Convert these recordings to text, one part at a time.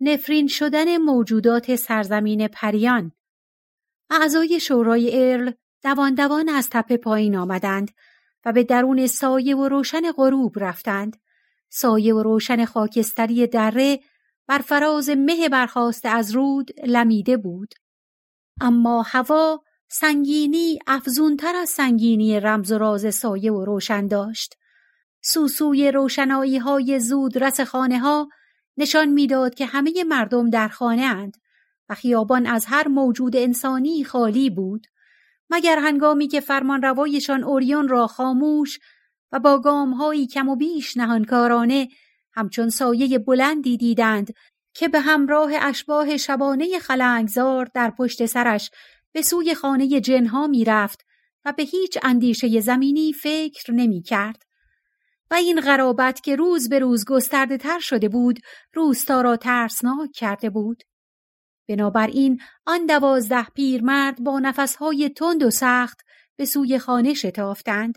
نفرین شدن موجودات سرزمین پریان. اعضای شورای ارل دوان دوان از تپه پایین آمدند و به درون سایه و روشن غروب رفتند. سایه و روشن خاکستری دره بر فراز مه برخواسته از رود لمیده بود. اما هوا سنگینی افزونتر از سنگینی رمز و راز سایه و روشن داشت. سوسوی روشنایی های زود رس خانه ها نشان می‌داد که همه مردم در خانه اند و خیابان از هر موجود انسانی خالی بود مگر هنگامی که فرمان روایشان اوریون را خاموش و با گامهایی کم و بیش نهانکارانه همچون سایه بلندی دیدند که به همراه اشباه شبانه خلنگزار در پشت سرش به سوی خانه جنها می رفت و به هیچ اندیشه زمینی فکر نمی کرد. و این غرابت که روز به روز گسترده تر شده بود روستا را ترسناک کرده بود. بنابراین آن دوازده پیرمرد با نفسهای تند و سخت به سوی خانه شتافتند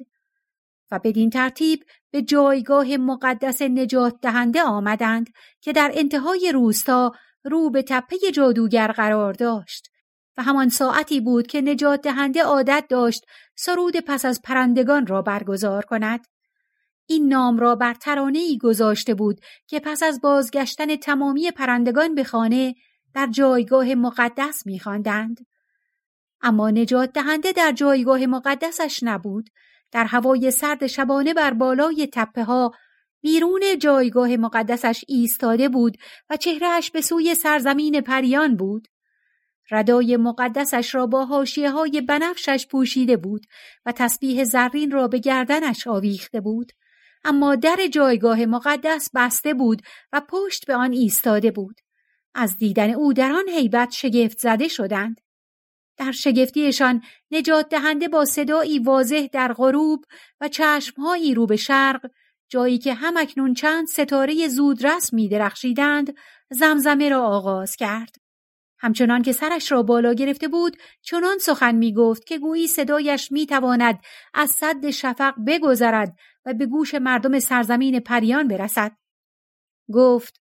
و بدین ترتیب به جایگاه مقدس نجات دهنده آمدند که در انتهای روستا رو به تپه جادوگر قرار داشت و همان ساعتی بود که نجات دهنده عادت داشت سرود پس از پرندگان را برگزار کند. این نام را بر ترانه گذاشته بود که پس از بازگشتن تمامی پرندگان به خانه در جایگاه مقدس میخواندند. اما نجات دهنده در جایگاه مقدسش نبود. در هوای سرد شبانه بر بالای تپه ها بیرون جایگاه مقدسش ایستاده بود و چهرهش به سوی سرزمین پریان بود. ردای مقدسش را با حاشیه های بنفشش پوشیده بود و تسبیح زرین را به گردنش آویخته بود. اما در جایگاه مقدس بسته بود و پشت به آن ایستاده بود. از دیدن او در آن حیبت شگفت زده شدند. در شگفتیشان نجات دهنده با صدایی واضح در غروب و چشمهایی رو به شرق جایی که همکنون چند ستاره زودرس می درخشیدند زمزمه را آغاز کرد. همچنان که سرش را بالا گرفته بود چنان سخن می گفت که گویی صدایش می تواند از صد شفق بگذرد و به گوش مردم سرزمین پریان برسد. گفت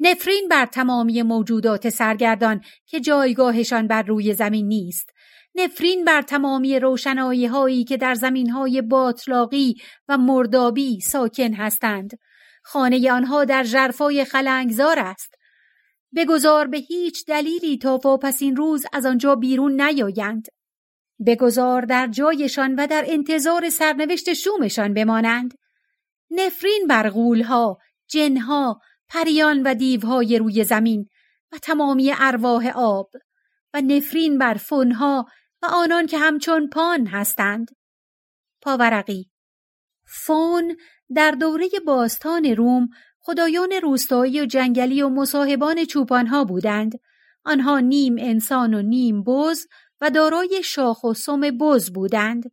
نفرین بر تمامی موجودات سرگردان که جایگاهشان بر روی زمین نیست. نفرین بر تمامی روشنایی هایی که در زمین های باطلاقی و مردابی ساکن هستند. خانه آنها در جرفای خلنگزار است. بگذار به هیچ دلیلی تا پس این روز از آنجا بیرون نیایند. بگذار در جایشان و در انتظار سرنوشت شومشان بمانند. نفرین بر غولها، جنها، پریان و دیوهای روی زمین و تمامی ارواح آب و نفرین بر فنها و آنان که همچون پان هستند. پاورقی فون در دوره باستان روم خدایان روستایی و جنگلی و مصاحبان چوپانها بودند. آنها نیم انسان و نیم بز و دارای شاخ و سم بز بودند.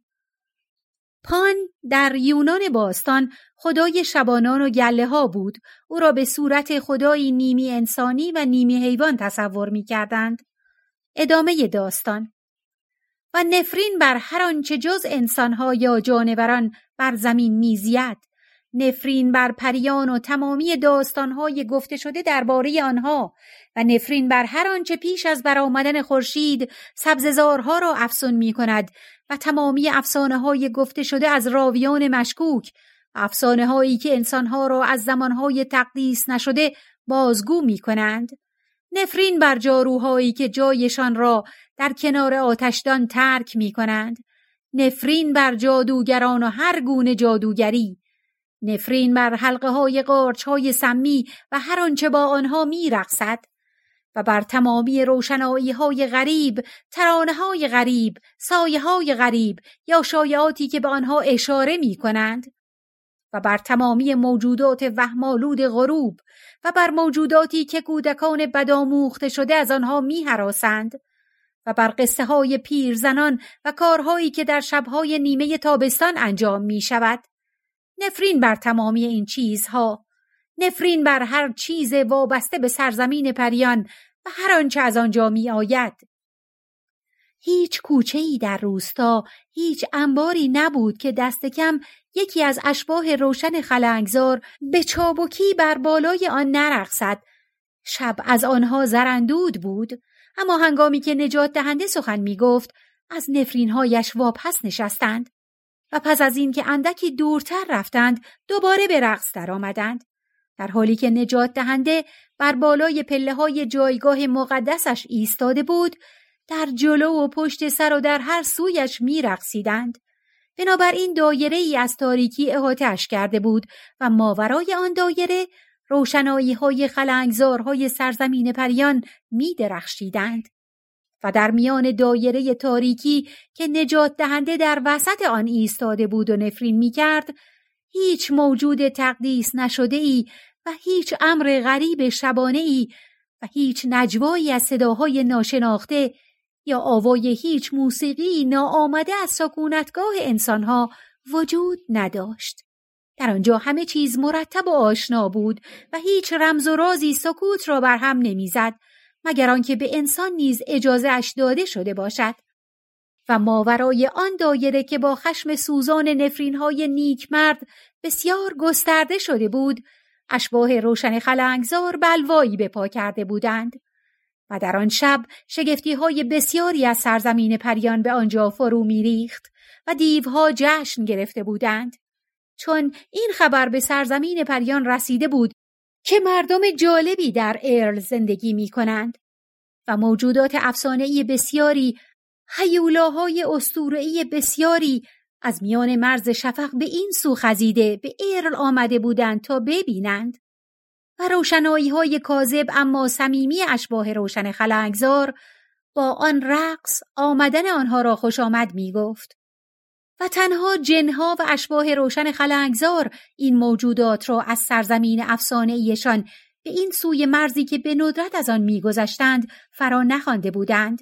پان در یونان باستان خدای شبانان و گله ها بود. او را به صورت خدایی نیمی انسانی و نیمی حیوان تصور می کردند. ادامه داستان و نفرین بر هر آنچه جز انسانها یا جانوران بر زمین میزید نفرین بر پریان و تمامی داستانهای گفته شده درباره آنها و نفرین بر هر آنچه پیش از برآمدن خورشید سبززارها را افسون می کند و تمامی افسانه های گفته شده از راویان مشکوک افسانه هایی که انسانها را از زمانهای تقدیس نشده بازگو می کنند. نفرین بر جاروهایی که جایشان را در کنار آتشدان ترک می کنند. نفرین بر جادوگران و هر گونه جادوگری نفرین بر حلقه های قارچ های سمی و هر آنچه با آنها می رقصد و بر تمامی روشنایی های غریب، ترانه های غریب، سایه های غریب یا شایعاتی که به آنها اشاره می کنند و بر تمامی موجودات وهمالود غروب و بر موجوداتی که کودکان بدآموخته شده از آنها می هراسند و بر قصه های پیرزنان و کارهایی که در شبهای نیمه تابستان انجام می شود. نفرین بر تمامی این چیزها. نفرین بر هر چیز وابسته به سرزمین پریان و هر آنچه از آنجا می آید. هیچ کوچه ای در روستا هیچ انباری نبود که دست کم یکی از اشباه روشن خلنگزار به چابکی بر بالای آن نرقصد. شب از آنها زرندود بود اما هنگامی که نجات دهنده سخن می گفت از نفرینهایش واپس نشستند. و پس از اینکه اندکی دورتر رفتند دوباره به رقص درآمدند در حالی که نجات دهنده بر بالای پله های جایگاه مقدسش ایستاده بود در جلو و پشت سر و در هر سویش میرقصیدند بنابراین دایره ای از تاریکی احاتش کرده بود و ماورای آن دایره روشنایی های خلنگزارهای سرزمین پریان می درخشیدند. و در میان دایره تاریکی که نجات دهنده در وسط آن ایستاده بود و نفرین می کرد هیچ موجود تقدیس نشده ای و هیچ امر غریب شبانه ای و هیچ نجوایی از صداهای ناشناخته یا آوای هیچ موسیقی ناآمده از سکونتگاه انسانها وجود نداشت. در آنجا همه چیز مرتب و آشنا بود و هیچ رمز و رازی سکوت را بر هم نمی‌زد مگر آنکه به انسان نیز اجازه اش داده شده باشد. و ماورای آن دایره که با خشم سوزان نفرین های نیک مرد بسیار گسترده شده بود اشباه روشن خلنگزار بلوایی به پا کرده بودند. و در آن شب شگفتی های بسیاری از سرزمین پریان به آنجا فرو میریخت و دیوها جشن گرفته بودند. چون این خبر به سرزمین پریان رسیده بود که مردم جالبی در ارل زندگی می کنند و موجودات افسانه‌ای بسیاری هیولاهای اسطوره‌ای بسیاری از میان مرز شفق به این سو خزیده به ارل آمده بودند تا ببینند و روشنایی های کاذب اما صمیمی اشباه روشن خلنگزار با آن رقص آمدن آنها را خوش آمد می گفت. و تنها جنها و اشباه روشن خلنگزار این موجودات را از سرزمین افسانه ایشان به این سوی مرزی که به ندرت از آن میگذشتند فرا نخوانده بودند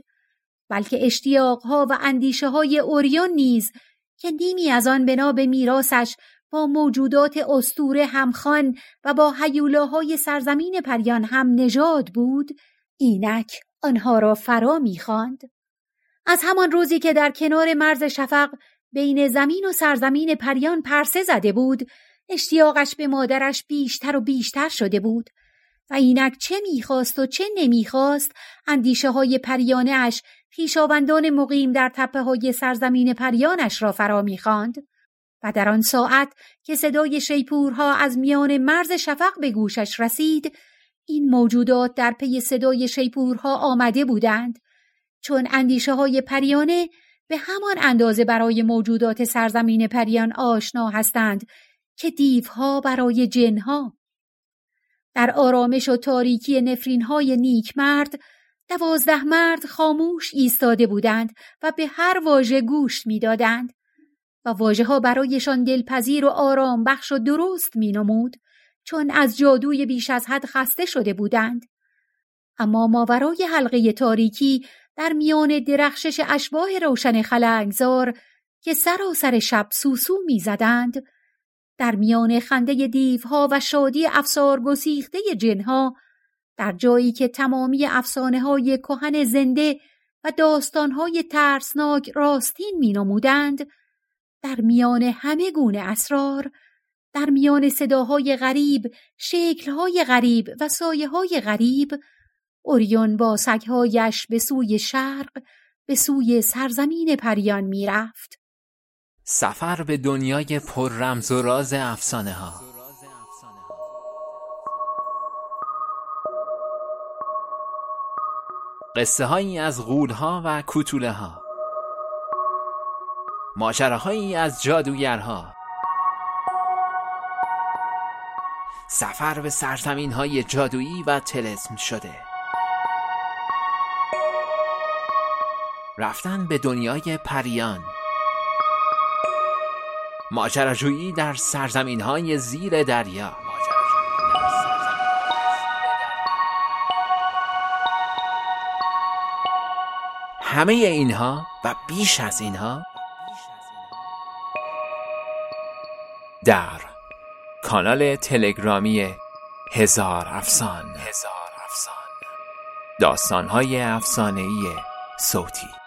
بلکه اشتیاقها و اندیشه های اوریون نیز که نیمی از آن بنا به میراسش با موجودات استوره همخان و با حیولاهای سرزمین پریان هم نژاد بود اینک آنها را فرا می‌خواند. از همان روزی که در کنار مرز شفق بین زمین و سرزمین پریان پرسه زده بود. اشتیاقش به مادرش بیشتر و بیشتر شده بود. و اینک چه می‌خواست و چه نمی‌خواست اندیشه های پریانه اش خیشاوندان مقیم در تپه های سرزمین پریانش را فرا می‌خواند. و در آن ساعت که صدای شیپورها از میان مرز شفق به گوشش رسید این موجودات در پی صدای شیپورها آمده بودند. چون اندیشه های پریانه به همان اندازه برای موجودات سرزمین پریان آشنا هستند که دیوها برای جنها در آرامش و تاریکی نفرین های نیک مرد دوازده مرد خاموش ایستاده بودند و به هر واژه گوش می‌دادند و واژه ها برایشان دلپذیر و آرام بخش و درست می نمود چون از جادوی بیش از حد خسته شده بودند. اما ماورای حلقه تاریکی در میان درخشش اشباه روشن خلنگزار که سراسر شب سوسو می‌زدند در میان خنده دیوها و شادی افسار گسیخته جنها در جایی که تمامی افسانه های کهن زنده و داستان های ترسناک راستین می نمودند در میان همه گونه اسرار در میان صداهای غریب، شکلهای غریب و سایه های غریب اوریون با سگهایش به سوی شرق به سوی سرزمین پریان می‌رفت. سفر به دنیای پر رمز و راز افسانه ها قصه هایی از غول ها و کوتوله ها ماجراهایی از جادوگرها. سفر به سرزمین های جادویی و تلسم شده. رفتن به دنیای پریان. ماجراجویی در سرزمین های زیر دریا. همه اینها و بیش از اینها در کانال تلگرامی هزار افسان. هزار افسان. داستانهای افسانه‌ای صوتی.